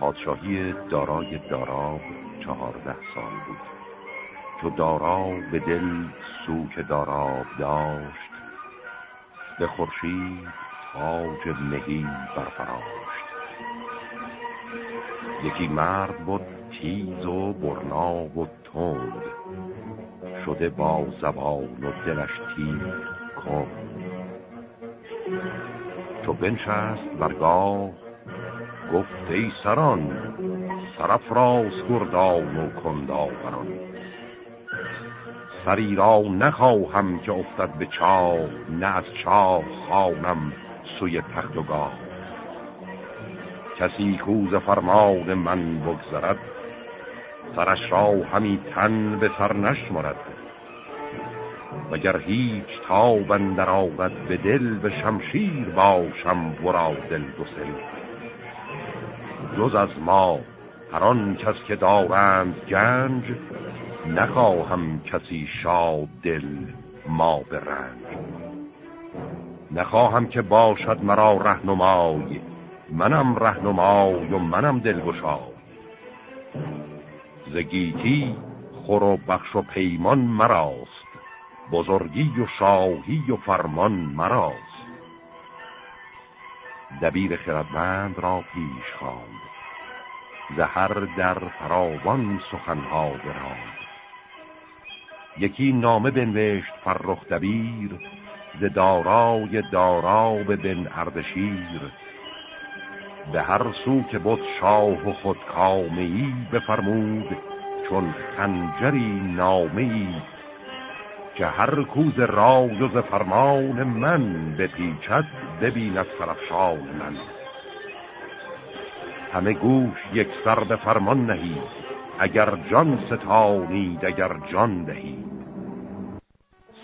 پادشاهی دارای داراب چهارده سال بود. چو دارا به دل سوک داراب داشت به خورشید تاج مهی برفراشت. یکی مرد بود تیز و برنا و تند شده با زبان و دلش تیر کن چو بنشست برگاه گفت ای سران سرفراز گردان و کنداوران سری را نخواهم که افتد به چاه نه از چاه خانم سوی تخت و گاه. کسی کوز فرمان من بگذرد سرش را همی تن به سر نشمرد. وگر هیچ تابندر آود به دل به شمشیر باشم ورا دل گسل. جز از ما. هر آن کس که دارند گنج نخواهم کسی شاد دل ما به رنج نخواهم که باشد مرا رهنمای منم رهنمای و منم دلگشای. زگیتی خور و بخش و پیمان مراست بزرگی و شاهی و فرمان مراست. دبیر خردمند را پیش خواند. زهر در فراوان سخنها براند. یکی نامه بنوشت فرخ دبیر ز دارای دارا به بن اردشیر. به هر سو که بود شاه و خود کامهی بفرمود چون خنجری نامهی که هر کوز راز و فرمان من بپیچد ببیند فرفشان من. همه گوش یک سر به فرمان نهید اگر جان ستانید اگر جان دهید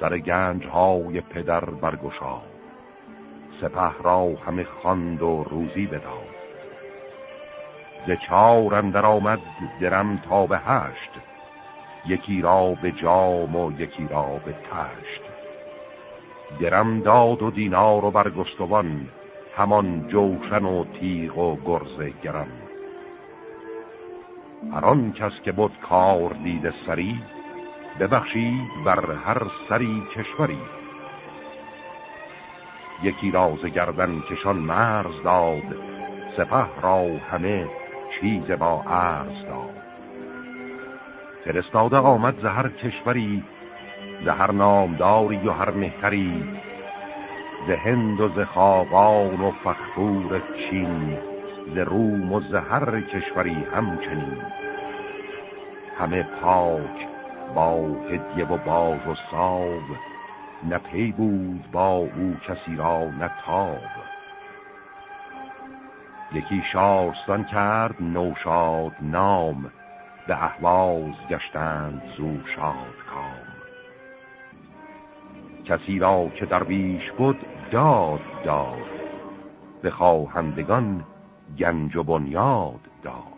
سر گنج های پدر برگشا. سپه را همه خواند و روزی بداد ز چار اندر آمد درم تا به هشت. یکی را به جام و یکی را به تشت. درم داد و دینار و برگستوان. همان جوشن و تیغ و گرز گرم هر آن کس که بود کار دیده سری ببخشید بر هر سری کشوری. یکی راز گردن کشان مرز داد سپه را همه چیز با عرض داد. فرستاده آمد زهر کشوری زهر نامداری و هر مهتری ز هند و ز خاقان و فخور چین ز روم و ز هر کشوری همچنین. همه پاک با هدیه و باز و ساب نه بود با او کسی را نه تاب. یکی شارستان کرد نوشاد نام به احواز گشتند زو شاد کام. کسی را که درویش بود داد داد. به خواهندگان گنج و بنیاد داد.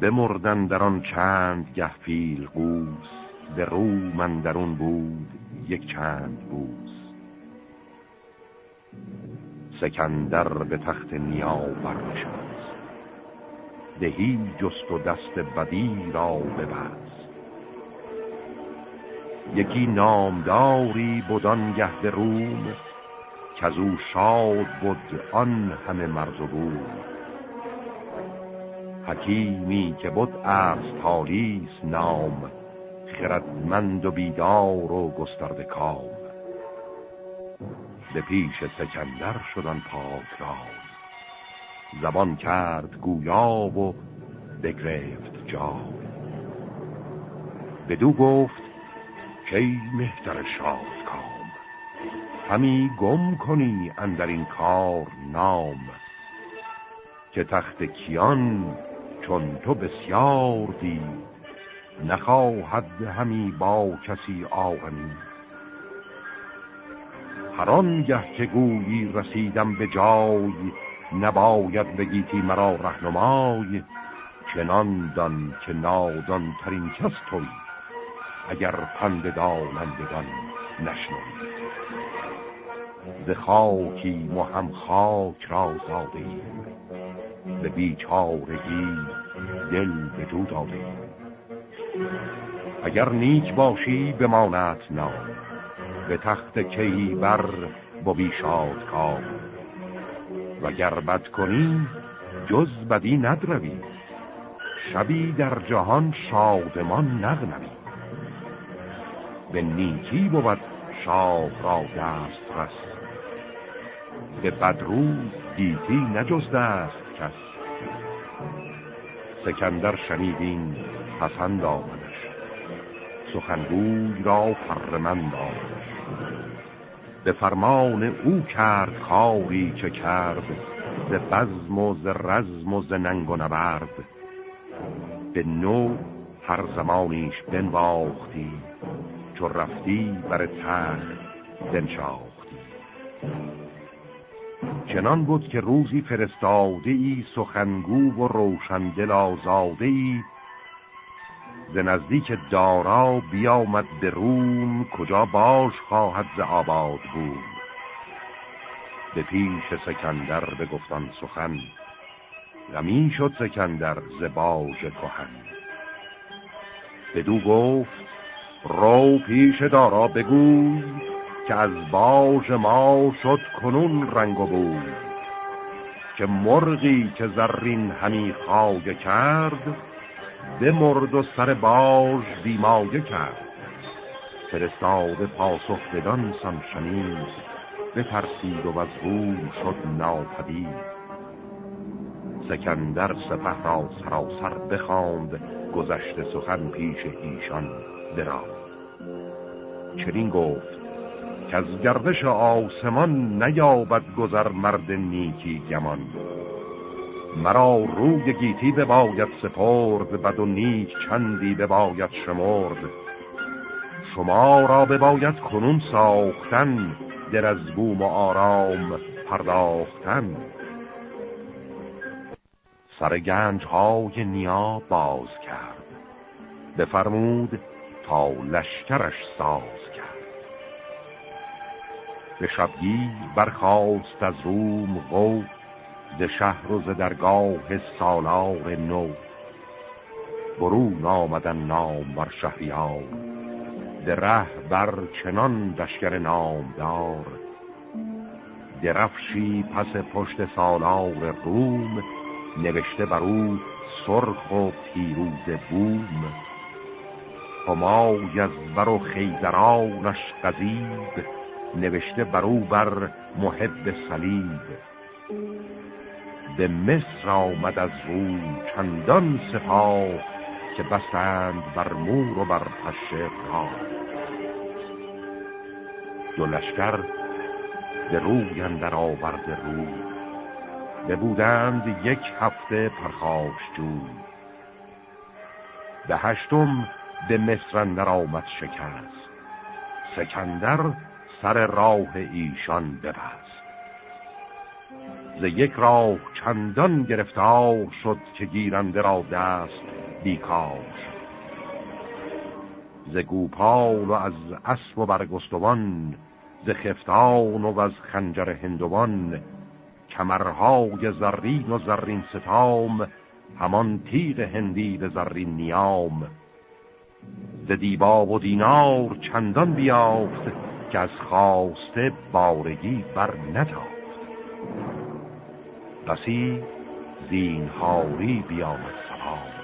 بمردن در آن چند گه فیل قوس به رو من درون بود یک چند بوس. سکندر به تخت نیا برنشست دهی جست و دست بدی را ببست. یکی نامداری بدان گه به روم که از او شاد بود آن همه مرز و بود حکیمی که بود از تالیس نام خردمند و بیدار و گسترده کام. به پیش سکندر شدن پاک را زبان کرد گویا و بگرفت جا بدو گفت کی مهتر شاد کام همی گم کنی اندر این کار نام که تخت کیان چون تو بسیار دید نخواهد همی با کسی آغمی هر گه که گویی رسیدم به جای نباید بگیتی مرا رهنمای چنان دان که نادان ترین کس توی اگر پند دانندگان نشنوی. ز خاکی و هم خاک را زاده به بیچارگی دل به جو داده اگر نیک باشی بمانت نام. به تخت کی بر بی شاد کام. وگر بد کنی جز بدی ندروی. شبی در جهان شادمان نغنمی به نیکی بود شاه را دست رست به بدروز گیتی نجز دست کس. سکندر شنیدین پسند آمدش. سخنگوی را پرمند آمدش. به فرمان او کرد کاری چه کرد ز بزم و ز رزم و ز ننگ و نبرد. به نو هر زمانیش بنواختی. چو رفتی بر تخت بنشاختی. چنان بود که روزی فرستاده ای سخنگو و روشندل آزاده ای ز نزدیک دارا بیامد به روم کجا باش خواهد ز آباد بود. به پیش سکندر به گفتان سخن غمی شد سکندر ز باژ کهن. بدو گفت رو پیش دارا بگوی که از باژ ما شد کنون رنگ و بود که مرغی که زرین همی خواگه کرد به مرد و سر باژ بیمایه کرد. فرستاده پاسخ بدان سان شنید بترسید و از روم شد ناپدید. سکندر سپه را سراسر بخواند گذشته سخن پیش ایشان. براند چنین گفت که از گردش آسمان نیابد گذر مرد نیکی گمان. مرا روی گیتی بباید سپرد بد و نیک چندی بباید شمرد. شما را بباید کنون ساختن در از بوم و آرام پرداختن. سر گنج های نیا باز کرد. بفرمود لشکرش ساز کرد. به شبگی برخواست از روم قو ز شهر و ز درگاه سالار نو. برون آمدن نام بر شهریار ره بر چنان دشکر نامدار. درفشی پس پشت سالار روم نوشته بر او سرخ و پیروز بوم. همای از بر و خیزرانش قزید نوشته بر او بر محب صلیب. به مصر آمد از روم چندان سپاه که بستند بر مور و بر پشه را دو لشکر به روی اندر آورد روی. ببودند یک هفته پرخاش جو به هشتم به مصر اندر آمد شکست. سکندر سر راه ایشان ببست. ز یک راه چندان گرفتار شد که گیرنده را دست بیکار شد. ز گوپال و از اسب و برگستوان ز خفتان و از خنجر هندوان کمرهای زرین و زرین ستام همان تیغ هندی به زرین نیام. ز دیبا و دینار چندان بیافت که از خواسته بارگی بر نتافت بسی زینهاری بیامد سلام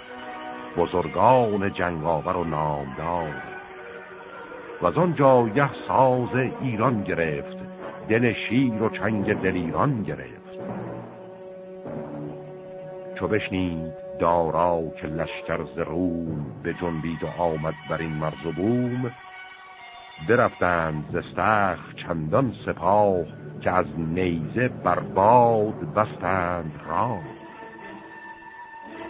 بزرگان جنگاور و نامدار. و از آن جایه ساز ایران گرفت دل شیر و چنگ دلیران گرفت. چو بشنید دارا که لشکر ز روم به جنبید و آمد بر این مرز و بوم برفتند زستخ چندان سپاه که از نیزه بر باد بستند را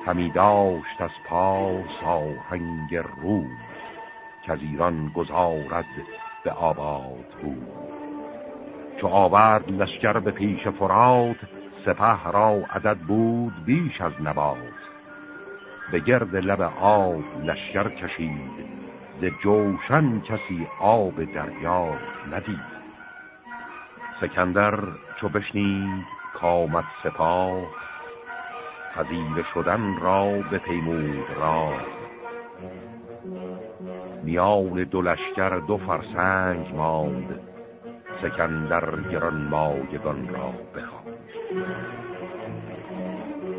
همی داشت از پاس آهنگ روم که از ایران گذارد به آباد بود. چو آورد لشکر به پیش فراد سپه را عدد بود بیش از نباد به گرد لب آب لشکر کشید ز جوشن کسی آب دریا ندید. سکندر چو بشنید کامت سپاه پذیر شدن را به پیمود را میان دو لشکر دو فرسنگ ماند سکندر گران مایگان را بخواند.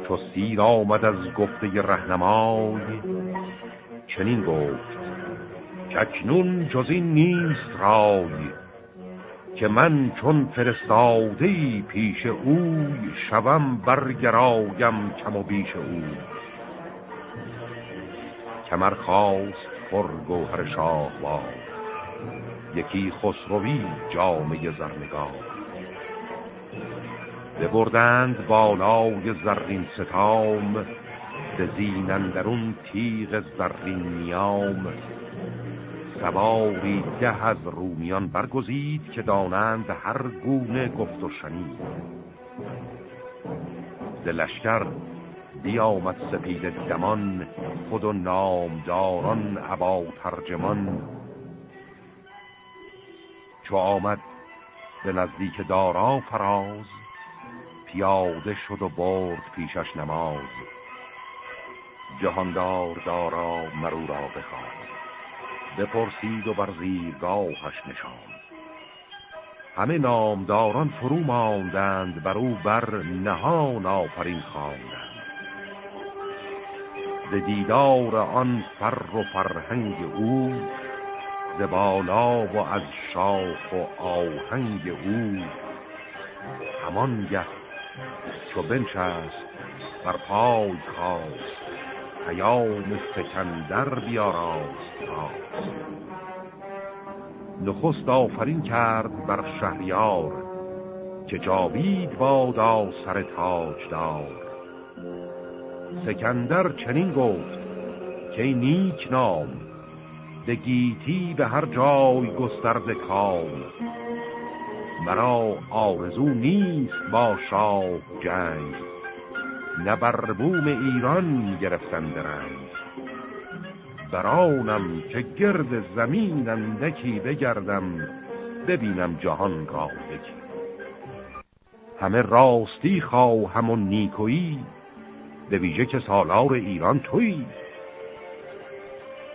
چو سیر آمد از گفته رهنمای. چنین گفت ککنون جز این نیست رای که من چون فرستاده پیش اوی شوم برگرایم کم و بیش او. کمر خواست پر گوهر شاه یکی خسروی جامعه زرنگاه ببردند بالای زرین ستام به زینندرون تیغ زرین نیام. سواری ده از رومیان برگزید که دانند هر گونه گفت و شنید. دلشکر بیامد سپید دمان خود و نامداران عبا ترجمان. چو آمد به نزدیک دارا فراز پیاده شد و برد پیشش نماز. جهاندار دارا مرو را بخواد. بپرسید و بر زیرگاهش نشاند. همه نامداران فرو ماندند بر او بر نهان آفرین خواندند. ز دیدار آن فر و فرهنگ او ز بالا و از شاخ و آهنگ او همان گه چو بنشست بر پای خواست پیام سکندر بیاراست راست. نخست آفرین کرد بر شهریار که جاوید بادا سر تاجدار. سکندر چنین گفت که نیک نام به گیتی به هر جای گسترد کام. مرا آرزو نیست با شاه جنگ. نه بر بوم ایران گرفتن درنگ. برانم که گرد زمین اندکی بگردم ببینم جهان را یکی. همه راستی خواهم و نیکویی به ویژه که سالار ایران تویی.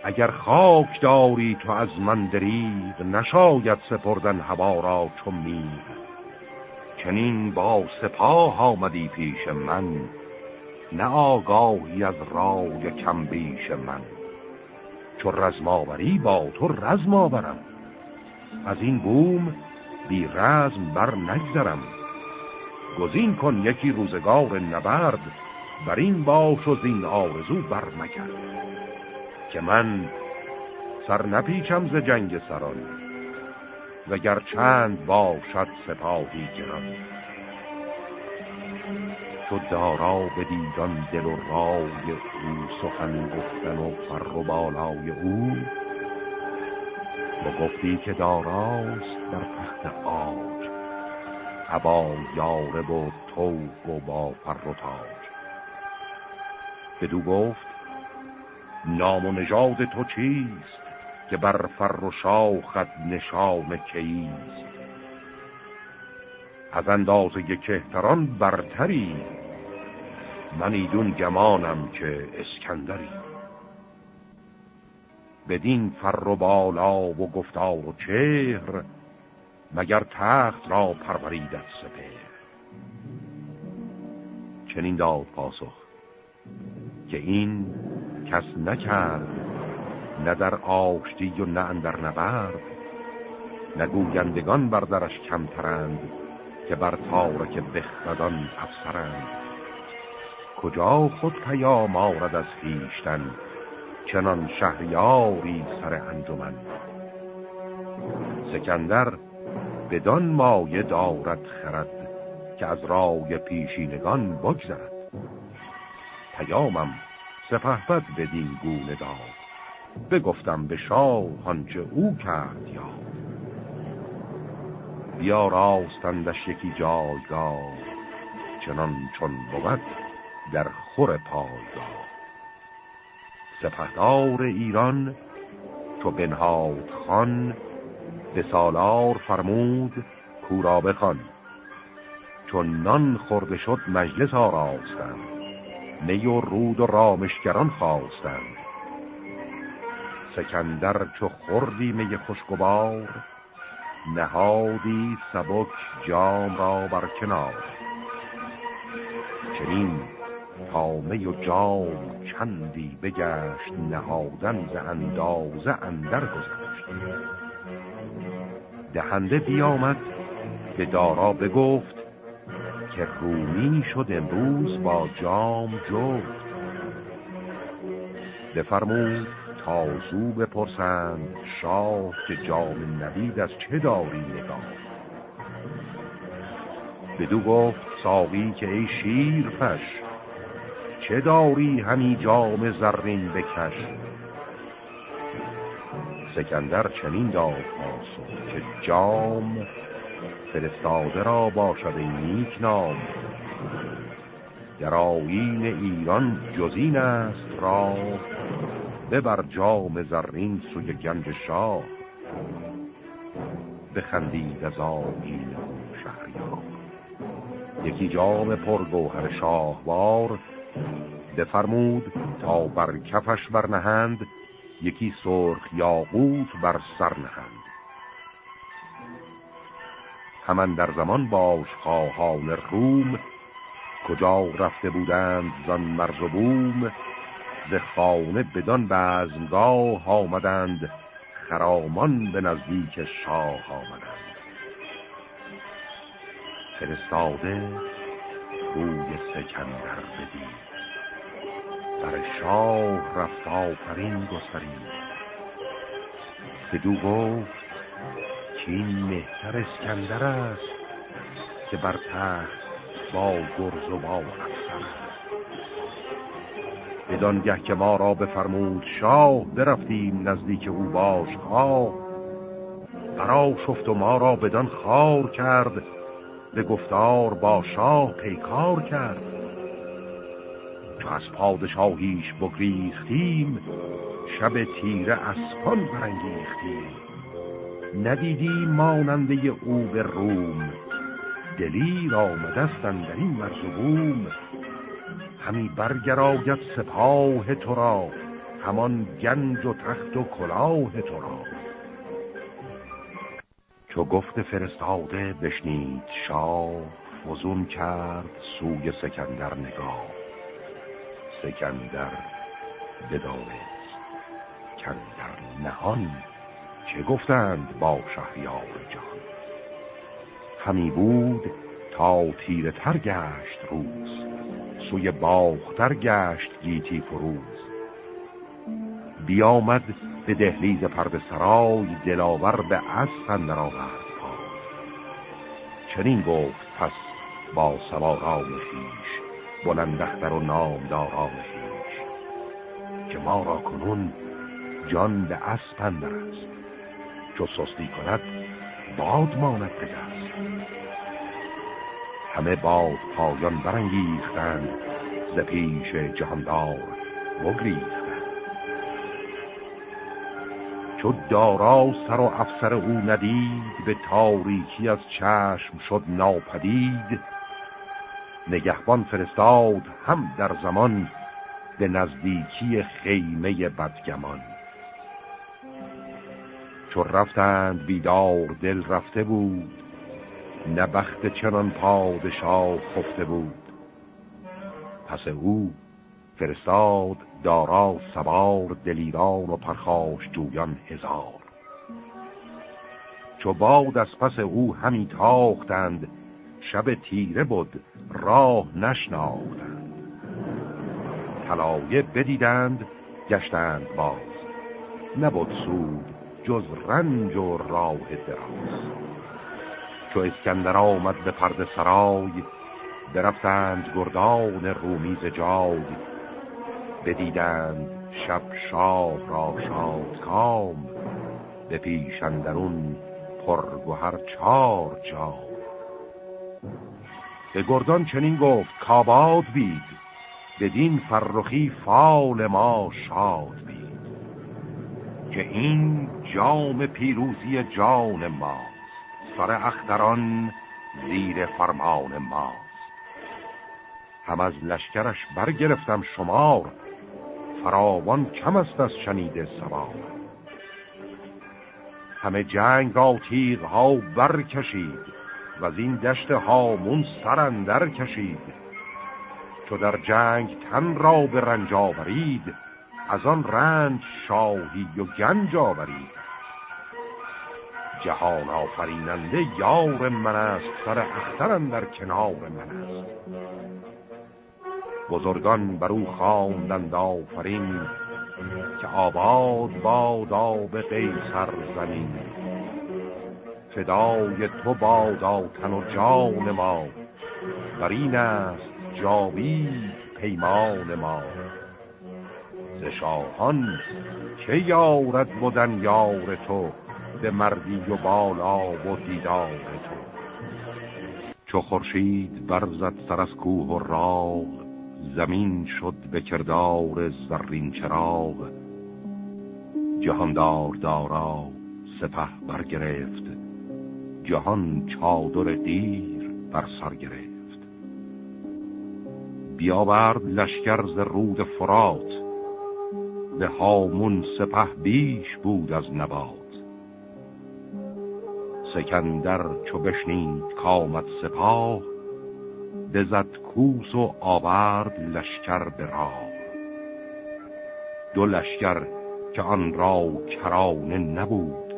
اگر خاک داری تو از من دریغ نشاید سپردن هوا را چون میغ. چنین با سپاه آمدی پیش من نه آگاهی از رای کم بیش من. چو رزماوری با تو رزم آورم از این بوم بی رزم بر نگذرم. گزین کن یکی روزگار نبرد بر این باش و زین آرزو بر مکرد که من سر نپیچم ز جنگ سران وگر چند باشد سپاهی گران چو دارا به دیدان دل و رای او سخن گفتن و فر و بالای او. و گفتی که داراست در تخت آج هوا یاره و توق و با فر و تاج. بدو گفت نام و نژاد تو چیست که بر فر و شاخت نشان کیست؟ از اندازه کهتران برتری. من ایدون گمانم که اسکندری. بدین فر و بالا و گفتار و چهر مگر تخت را پروریدت سپر چنین داد پاسخ که این کس نکرد نه در آشتی و نه اندر نبرد. نگویندگان بر درش کمترند که بر تارک بخردان افسرند. کجا خود پیام آرد از خیشتن چنان شهریاری سر انجمن؟ سکندر بدان مایه دارد خرد که از رای پیشینگان بگذرد. پیامم سپهبد بدین گونه داد. بگفتم به شاه آنچه او کرد یا بیا راستندش یکی جایگاه چنان چون بود در خور پایگاه. سپهدار ایران چو بنهاد خان به سالار فرمود کورا بخوان. چون نان خورده شد مجلس آراستند. می و رود و رامشگران خواستند. سکندر چو خوردی می خوشگوار نهادی سبک جام را بر کنار. چنین تامه و جام چندی بگشت نهادن ز اندازه اندر گذشت. دهنده بیامد به دارا بگفت که رومی شد امروز با جام جفت بفرمود تا زو بپرسند شاه که جام نوید از چه داری نگاه. بدو گفت ساقی که ای شیر فش چه داری همی جام زرین بکش؟ سکندر چنین داد پاسو که جام فرستاده را باشد نیک نام. در ایران جزین است را ببر جام زرین سوی گنج شاه. بخندید از آیین شهریار. یکی جام پرگوهر شاهوار بفرمود تا بر کفش برنهند یکی سرخ یاقوت بر سر نهند. همان در زمان باش خواهان روم کجا رفته بودند زن مرز و بوم ز خانه بدان بزمگاه آمدند خرامان به نزدیک شاه آمدند. فرستاده روی سکندر بدید. در شاه رفت آفرین گسترید. بدو گفت که این مهتر اسکندر است که بر تخت با گرز و با افسر بدانگه که ما را بفرمود شاه برفتیم نزدیک او باش خواه برا شفت و ما را بدان خار کرد به گفتار با شاه پیکار کرد. چو از پادشاهیش بگریختیم شب تیره اسپان برانگیختیم. ندیدیم ماننده او به روم. دلیر آمدستن در این مرزبوم همی برگراید سپاه تو را همان گنج و تخت و کلاه تو را. چو گفت فرستاده بشنید شاه فزون کرد سوی سکندر نگاه. سکندر بدانست کندر نهان چه گفتند با شهریار جان. همی بود تا تیره تر گشت روز سوی باختر گشت گیتی فروز. بیامد به دهلیز پرد سرای دلاور به اسفن در آورد چنین گفت پس با سواران خیش بلندختر و نامداران خیش که ما را کنون جان به اسپندر است. چو سستی کند باد ماند به همه باد پایان برانگیختند ز پیش جهاندار بگریختند. چو دارا سر و افسر او ندید به تاریکی از چشم شد ناپدید. نگهبان فرستاد هم در زمان به نزدیکی خیمه بدگمان. چو رفتند بیدار دل رفته بود نبخت چنان پادشاه خفته بود. پس او فرستاد دارا سوار دلیران و پرخاش جویان هزار. چو باد از پس او همی تاختند شب تیره بود راه نشناختند. طلایه بدیدند گشتند باز. نبود سود جز رنج و راه دراز. چو اسکندر آمد به پرد سرای برفتند گردان رومیز جای. بدیدند شب شاه را شاد کام به پیشندرون پرگوهر چار جا به گردان چنین گفت کاباد بید بدین فرخی فال ما شاد بید. که این جام پیروزی جان ماست. سر اختران زیر فرمان ماست. هم از لشکرش برگرفتم شمار فراوان کم است از شنیده سوار. همه جنگ را تیغ ها برکشید و از این دشت هامون سرندر کشید. چو در جنگ تن را به رنج آورید از آن رنج شاهی و گنج آورید جهان آفریننده یار من است سر اخترم در کنار من است. بزرگان بر او خواندند آفرین که آباد بادا به قیصر زمین فدای تو بادا تن و جان ما بر این است جاوی پیمان ما. ز شاهان که یارد بودن یار تو به مردی و بالا و دیدار تو. چو خورشید برزد سر از کوه و راغ زمین شد به کردار زرین چراغ. جهاندار دارا سپه برگرفت جهان چادر دیر بر سر گرفت. بیاورد لشکر ز رود فرات به هامون سپه بیش بود از نبات. سکندر چو بشنید کامد سپاه بزد کوس و آورد لشکر به راه. دو لشکر که آن را کرانه نبود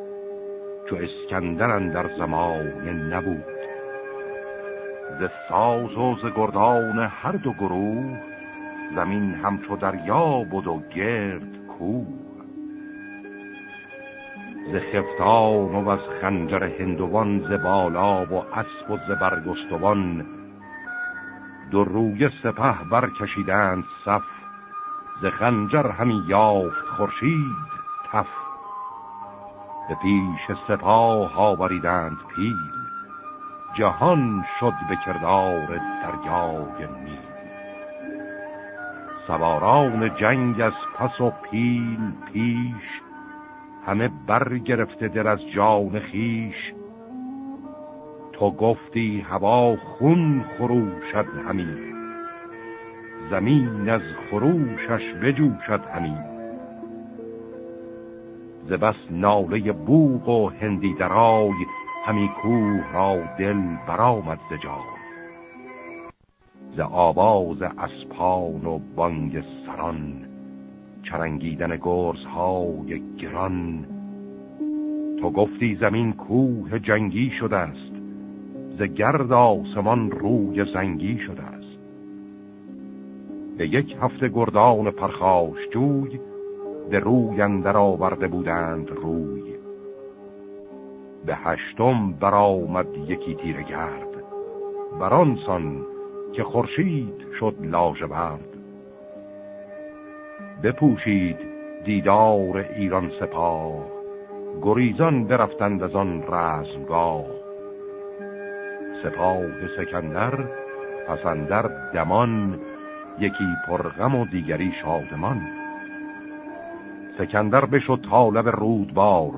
چو اسکندرن در زمان نبود. ز ساز و ز گردان هر دو گروه زمین همچو دریا بود و گرد کوه ز خفتان و از خنجر هندوان ز بالا و اسب و ز برگستوان دو روی سپه برکشیدند صف ز خنجر همی یافت خورشید تف. به پیش سپاه آوریدند پیل جهان شد به کردار دریای نیل سواران جنگ از پس و پیل پیش همه برگرفته در از جان خیش تو گفتی هوا خون خروشد همین زمین از خروشش بجوشد همین ز بس ناله بوغ و هندی درای همی کوه را دل برآمد ز ز آواز اسپان و بانگ سران چرنگیدن گرزهای گران. تو گفتی زمین کوه جنگی شده است ز گرد آسمان روی زنگی شده است به یک هفته گردان پرخاش جوی به روی اندر آورده بودند روی. به هشتم برآمد یکی تیر گرد برانسان که خورشید شد لاژورد بپوشید دیدار ایران سپاه گریزان برفتند از آن رزمگاه. سپاه سکندر پسندر دمان یکی پرغم و دیگری شادمان. سکندر بشد طالب رودبار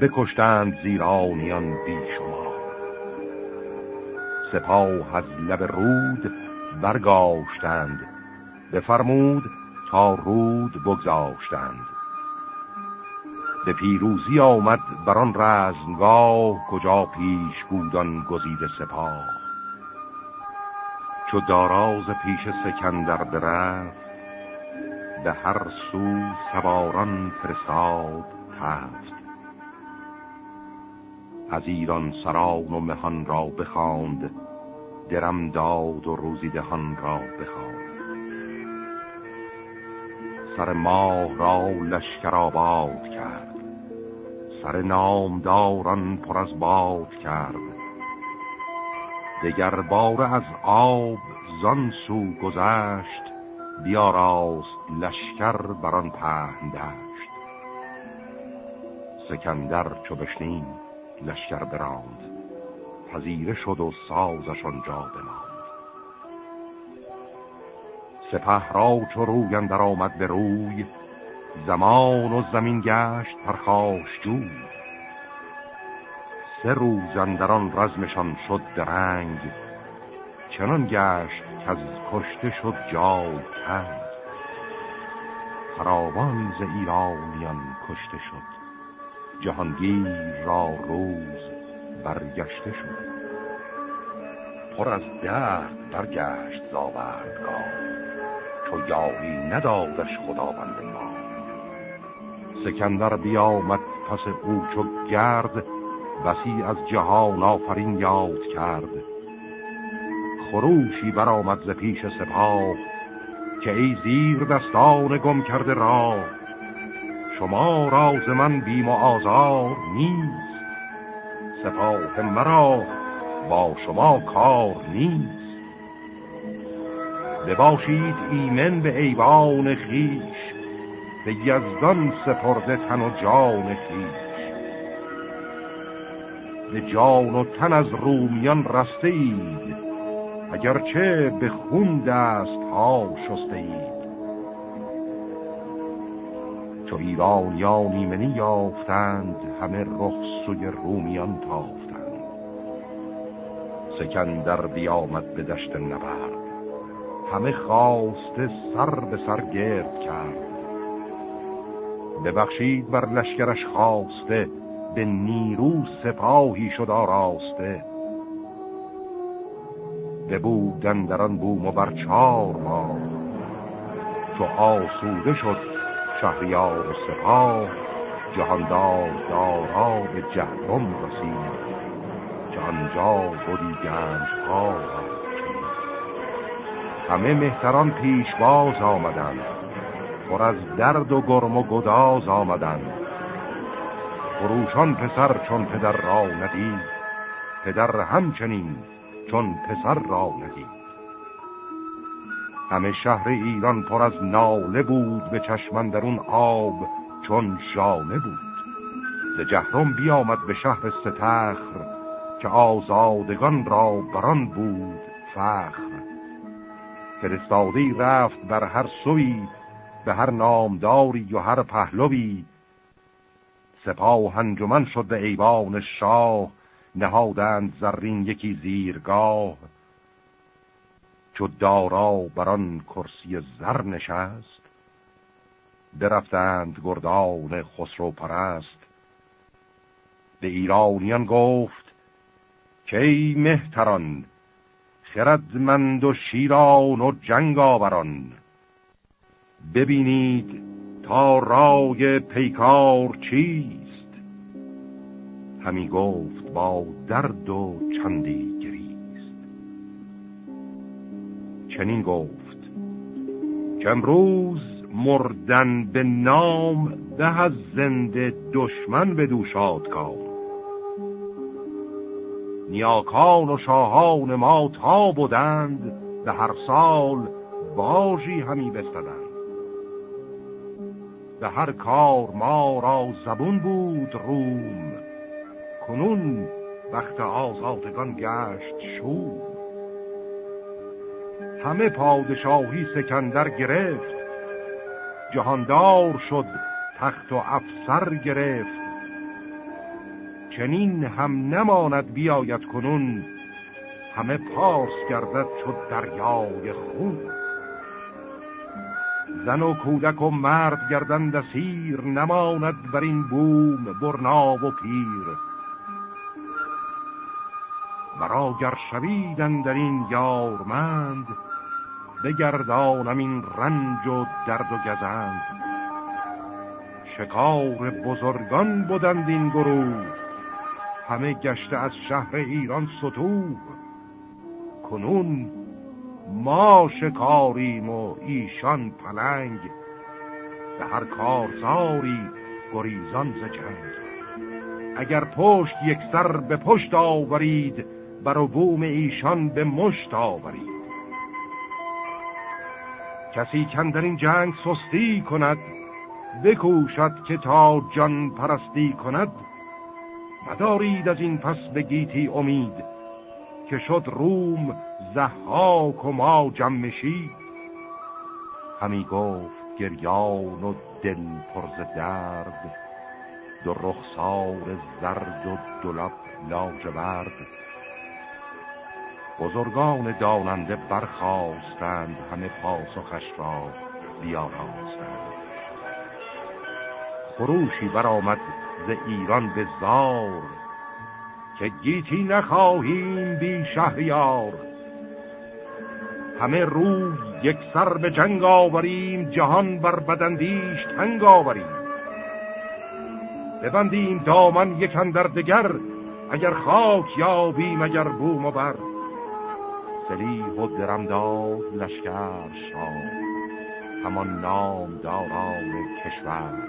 بکشتند زیرانیان بی شما سپاه از لب رود برگاشتند. بفرمود تا رود بگذاشتند. به پیروزی آمد بر آن رزمگاه کجا پیش بودان گزید سپاه. چو داراز پیش سکندر برفت به هر سو سواران فرستاد هفت از ایران سران و مهان را بخواند درم داد و روزی دهان را بخواند سر ماه را لشکر آباد کرد. سر نامداران پر از باد کرد. دگر بار از آب زان سو گذشت بیاراست لشکر بران پهن دشت. سکندر چو بشنین لشکر براند. پذیره شد و سازش آنجا بماند. سپه را چو روی اندر آمد به روی زمان و زمین گشت پرخاش جوی. سه روز اندران رزمشان شد درنگ چنان گشت که از کشته شد جای تنگ. فراوان ز ایرانیان کشته شد جهانگیر را روز برگشته شد. پر از درد برگشت زاوردگاه چو یاری ندادش خداوند ما. سکندر بیامد پس او چو گرد بسی از جهان آفرین یاد کرد. خروشی برآمد ز پیش سپاه که ای زیر دستان گم کرده راه. شما راز من بیم و آزار نیست. سپاه مرا با شما کار نیست. بباشید ایمن به ایوان خیش به یزدان سپرده تن و جان خیش به جان و تن از رومیان رسته اید اگرچه به خون دست ها شسته چو ایرانیان ایمنی یافتند همه رخ سوی رومیان تافتند. سکندر بیامد به دشت نبرد همه خواسته سر به سر گرد کرد. ببخشید بر لشکرش خواسته به نیرو سپاهی شد آراسته. ببودن در آن بوم و بر چار ما چو آسوده شد شهریار سپاه جهاندار دارا به جهرم رسید که بودی گنج ها همه مهتران پیش باز آمدند. پر از درد و گرم و گداز آمدند. خروشان پسر چون پدر را ندید پدر همچنین چون پسر را ندید. همه شهر ایران پر از ناله بود به چشمندرون آب چون شانه بود. ز جهرم بیامد به شهر ستخر که آزادگان را بران بود فخر. فرستادی رفت بر هر سوی به هر نامداری و هر پهلوی. سپاه انجمن شد به ایوان شاه نهادند زرین یکی زیرگاه. چو دارا بر آن کرسی زر نشست. برفتند گردان خسرو پرست. به ایرانیان گفت که ای مهتران خردمند و شیران و جنگ آوران. ببینید تا رای پیکار چیست. همی گفت با درد و چندی. چنین گفت که امروز مردن به نام ده از زنده دشمن به دوشاد کام. نیاکان و شاهان ما تا بودند به هر سال باجی همی بستدند. به هر کار ما را زبون بود روم کنون وقت آزادگان گشت شو همه پادشاهی سکندر گرفت. جهاندار شد تخت و افسر گرفت. چنین هم نماند بیاید کنون همه پارس گردد چود دریای خون. زن و کودک و مرد گردند اسیر نماند بر این بوم برنا و پیر. برا گر شویدن در این یارمند بگردانم این رنج و درد و گزند. شکار بزرگان بودند این گروه. همه گشته از شهر ایران ستوه. کنون ما شکاریم و ایشان پلنگ. به هر کارزاری گریزان ز اگر پشت یک سر به پشت آورید بر بوم ایشان به مشت آورید. کسی کن در این جنگ سستی کند بکوشد که تا جان پرستی کند. مدارید از این پس به گیتی امید که شد روم زحاک و ما جمشید همی گفت گریان و دل پرز درد دو رخسار زرد و دلب لاجورد بزرگان داننده برخواستند همه پاسخش را بیاراستند. خروشی برآمد ز ایران به زار که گیتی نخواهیم بی شهریار. همه روز یک سر به جنگ آوریم جهان بر بدندیش تنگ آوریم. ببندیم دامن یک در دگر اگر خاک یابیم اگر بوم و بر. سلیح و درمداد لشکر شاد. همان نام داران کشور